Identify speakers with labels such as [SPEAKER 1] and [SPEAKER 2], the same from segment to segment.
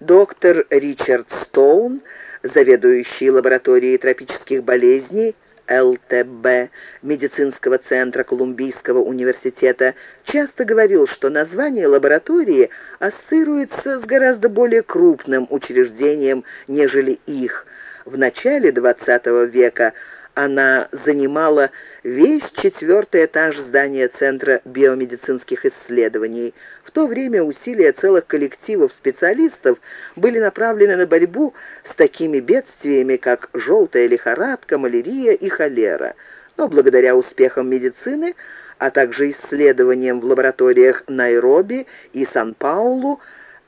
[SPEAKER 1] Доктор Ричард Стоун, заведующий лабораторией тропических болезней, ЛТБ медицинского центра Колумбийского университета часто говорил, что название лаборатории ассоциируется с гораздо более крупным учреждением, нежели их. В начале XX века она занимала весь четвертый этаж здания Центра биомедицинских исследований. В то время усилия целых коллективов специалистов были направлены на борьбу с такими бедствиями, как желтая лихорадка, малярия и холера. Но благодаря успехам медицины, а также исследованиям в лабораториях Найроби и Сан-Паулу,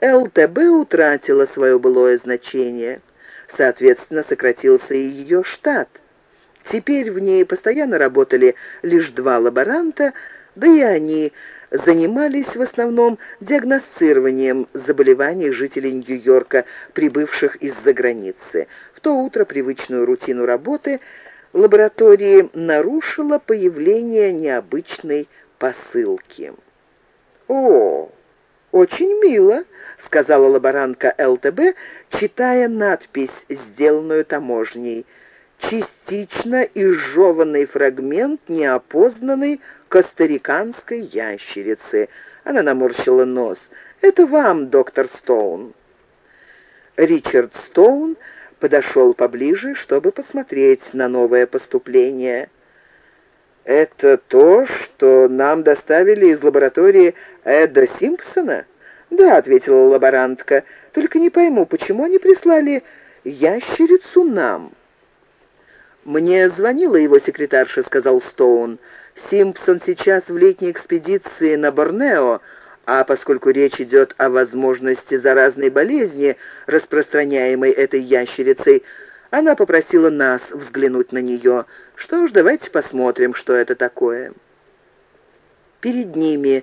[SPEAKER 1] ЛТБ утратила свое былое значение. Соответственно, сократился и ее штат – Теперь в ней постоянно работали лишь два лаборанта, да и они занимались в основном диагностированием заболеваний жителей Нью-Йорка, прибывших из-за границы. В то утро привычную рутину работы лаборатории нарушило появление необычной посылки. «О, очень мило», — сказала лаборантка ЛТБ, читая надпись, сделанную таможней — частично изжеванный фрагмент неопознанной костариканской ящерицы. Она наморщила нос. «Это вам, доктор Стоун». Ричард Стоун подошел поближе, чтобы посмотреть на новое поступление. «Это то, что нам доставили из лаборатории Эда Симпсона?» «Да», — ответила лаборантка, — «только не пойму, почему они прислали ящерицу нам?» «Мне звонила его секретарша», — сказал Стоун. «Симпсон сейчас в летней экспедиции на Борнео, а поскольку речь идет о возможности заразной болезни, распространяемой этой ящерицей, она попросила нас взглянуть на нее. Что ж, давайте посмотрим, что это такое». Перед ними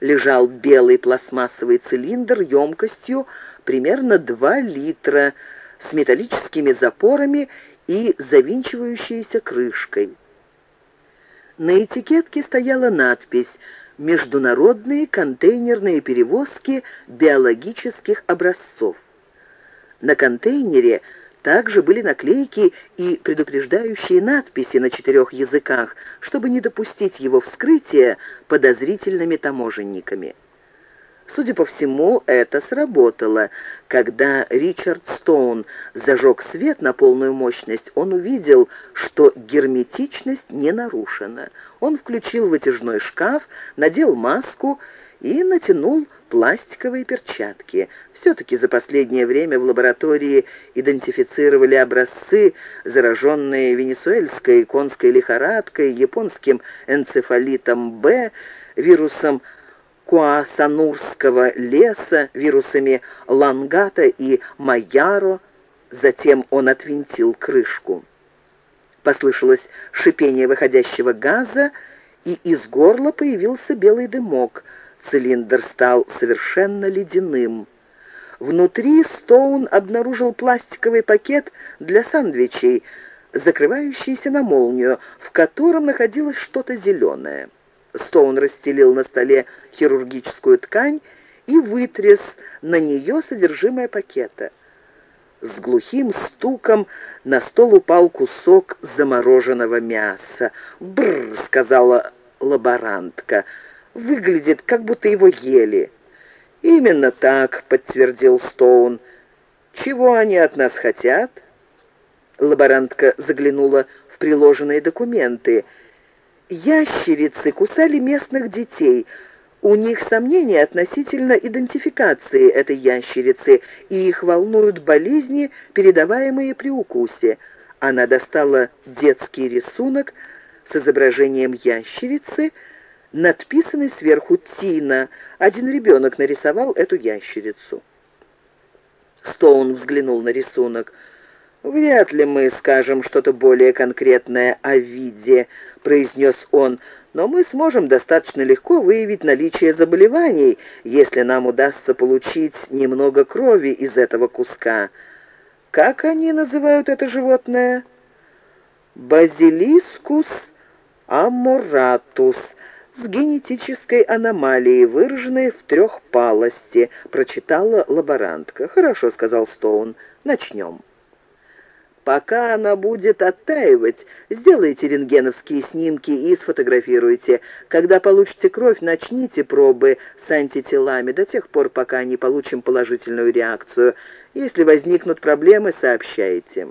[SPEAKER 1] лежал белый пластмассовый цилиндр емкостью примерно 2 литра с металлическими запорами и завинчивающейся крышкой. На этикетке стояла надпись «Международные контейнерные перевозки биологических образцов». На контейнере также были наклейки и предупреждающие надписи на четырех языках, чтобы не допустить его вскрытия подозрительными таможенниками. Судя по всему, это сработало. Когда Ричард Стоун зажег свет на полную мощность, он увидел, что герметичность не нарушена. Он включил вытяжной шкаф, надел маску и натянул пластиковые перчатки. Все-таки за последнее время в лаборатории идентифицировали образцы, зараженные венесуэльской конской лихорадкой, японским энцефалитом Б, вирусом Куасанурского леса, вирусами Лангата и Майяро. Затем он отвинтил крышку. Послышалось шипение выходящего газа, и из горла появился белый дымок. Цилиндр стал совершенно ледяным. Внутри Стоун обнаружил пластиковый пакет для сандвичей, закрывающийся на молнию, в котором находилось что-то зеленое. Стоун расстелил на столе хирургическую ткань и вытряс на нее содержимое пакета. С глухим стуком на стол упал кусок замороженного мяса. «Бррр», — сказала лаборантка, — «выглядит, как будто его ели». «Именно так», — подтвердил Стоун. «Чего они от нас хотят?» Лаборантка заглянула в приложенные документы — Ящерицы кусали местных детей. У них сомнения относительно идентификации этой ящерицы, и их волнуют болезни, передаваемые при укусе. Она достала детский рисунок с изображением ящерицы, надписанный сверху «Тина». Один ребенок нарисовал эту ящерицу. Стоун взглянул на рисунок. «Вряд ли мы скажем что-то более конкретное о виде», — произнес он, «но мы сможем достаточно легко выявить наличие заболеваний, если нам удастся получить немного крови из этого куска. Как они называют это животное?» «Базилискус амуратус», с генетической аномалией, выраженной в трехпалости», — прочитала лаборантка. «Хорошо», — сказал Стоун. «Начнем». Пока она будет оттаивать, сделайте рентгеновские снимки и сфотографируйте. Когда получите кровь, начните пробы с антителами до тех пор, пока не получим положительную реакцию. Если возникнут проблемы, сообщайте.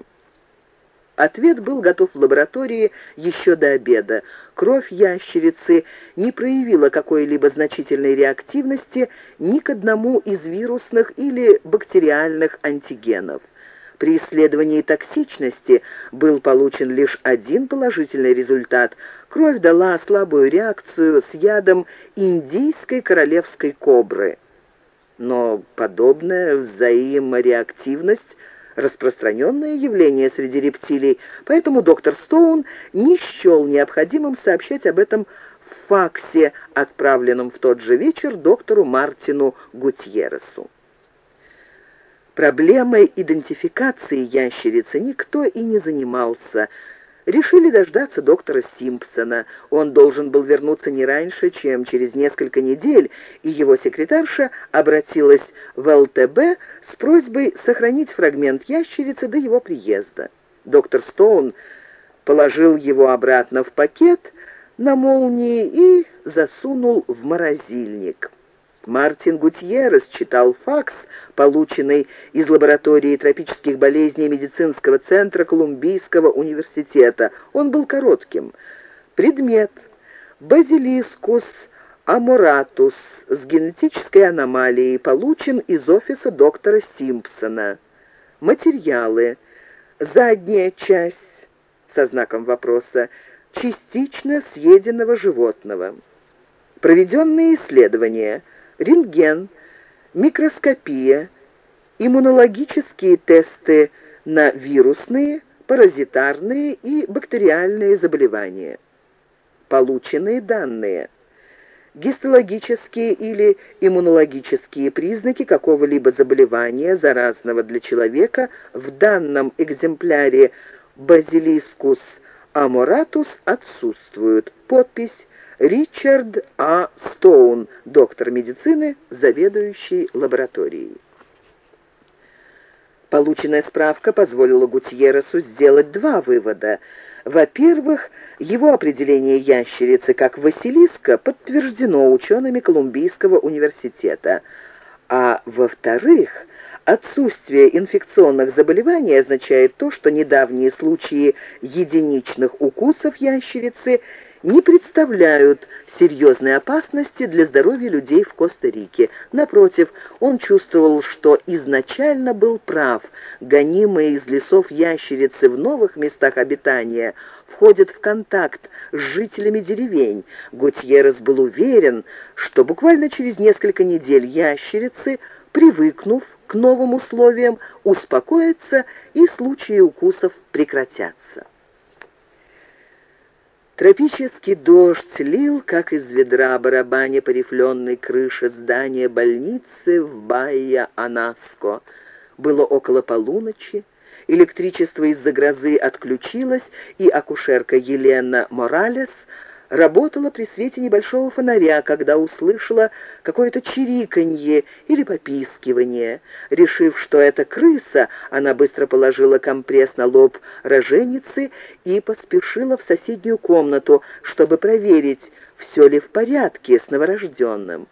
[SPEAKER 1] Ответ был готов в лаборатории еще до обеда. Кровь ящерицы не проявила какой-либо значительной реактивности ни к одному из вирусных или бактериальных антигенов. При исследовании токсичности был получен лишь один положительный результат. Кровь дала слабую реакцию с ядом индийской королевской кобры. Но подобная взаимореактивность распространенное явление среди рептилий, поэтому доктор Стоун не счел необходимым сообщать об этом в факсе, отправленном в тот же вечер доктору Мартину Гутьерресу. Проблемой идентификации ящерицы никто и не занимался. Решили дождаться доктора Симпсона. Он должен был вернуться не раньше, чем через несколько недель, и его секретарша обратилась в ЛТБ с просьбой сохранить фрагмент ящерицы до его приезда. Доктор Стоун положил его обратно в пакет на молнии и засунул в морозильник. Мартин Гутьеррес читал факс, полученный из лаборатории тропических болезней медицинского центра Колумбийского университета. Он был коротким. Предмет – базилискус амуратус с генетической аномалией получен из офиса доктора Симпсона. Материалы. Задняя часть, со знаком вопроса, частично съеденного животного. Проведенные исследования – рентген, микроскопия, иммунологические тесты на вирусные, паразитарные и бактериальные заболевания. Полученные данные. Гистологические или иммунологические признаки какого-либо заболевания, заразного для человека, в данном экземпляре базилискус аморатус отсутствуют. Подпись Ричард А. Стоун, доктор медицины, заведующий лабораторией. Полученная справка позволила Гутьерресу сделать два вывода. Во-первых, его определение ящерицы как Василиска подтверждено учеными Колумбийского университета. А во-вторых, отсутствие инфекционных заболеваний означает то, что недавние случаи единичных укусов ящерицы – не представляют серьезной опасности для здоровья людей в Коста-Рике. Напротив, он чувствовал, что изначально был прав. Гонимые из лесов ящерицы в новых местах обитания входят в контакт с жителями деревень. Гутьеррес был уверен, что буквально через несколько недель ящерицы, привыкнув к новым условиям, успокоятся и случаи укусов прекратятся. Тропический дождь лил, как из ведра, барабаня по рифленой крыше здания больницы в Байя-Анаско. Было около полуночи, электричество из-за грозы отключилось, и акушерка Елена Моралес работала при свете небольшого фонаря, когда услышала какое-то чириканье или попискивание. Решив, что это крыса, она быстро положила компресс на лоб роженицы и поспешила в соседнюю комнату, чтобы проверить, все ли в порядке с новорожденным.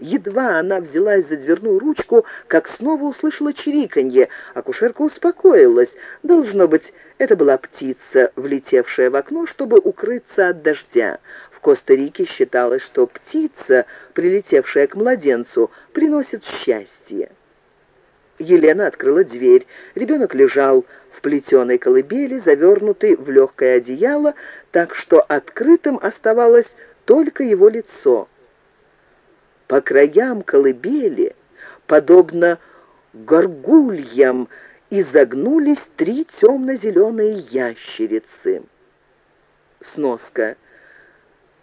[SPEAKER 1] Едва она взялась за дверную ручку, как снова услышала чириканье. Акушерка успокоилась. Должно быть, это была птица, влетевшая в окно, чтобы укрыться от дождя. В Коста-Рике считалось, что птица, прилетевшая к младенцу, приносит счастье. Елена открыла дверь. Ребенок лежал в плетеной колыбели, завернутый в легкое одеяло, так что открытым оставалось только его лицо. По краям колыбели, подобно горгульям, изогнулись три темно-зеленые ящерицы. Сноска.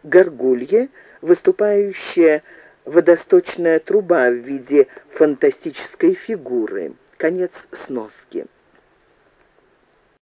[SPEAKER 1] Горгулье, выступающая водосточная труба в виде фантастической фигуры. Конец сноски.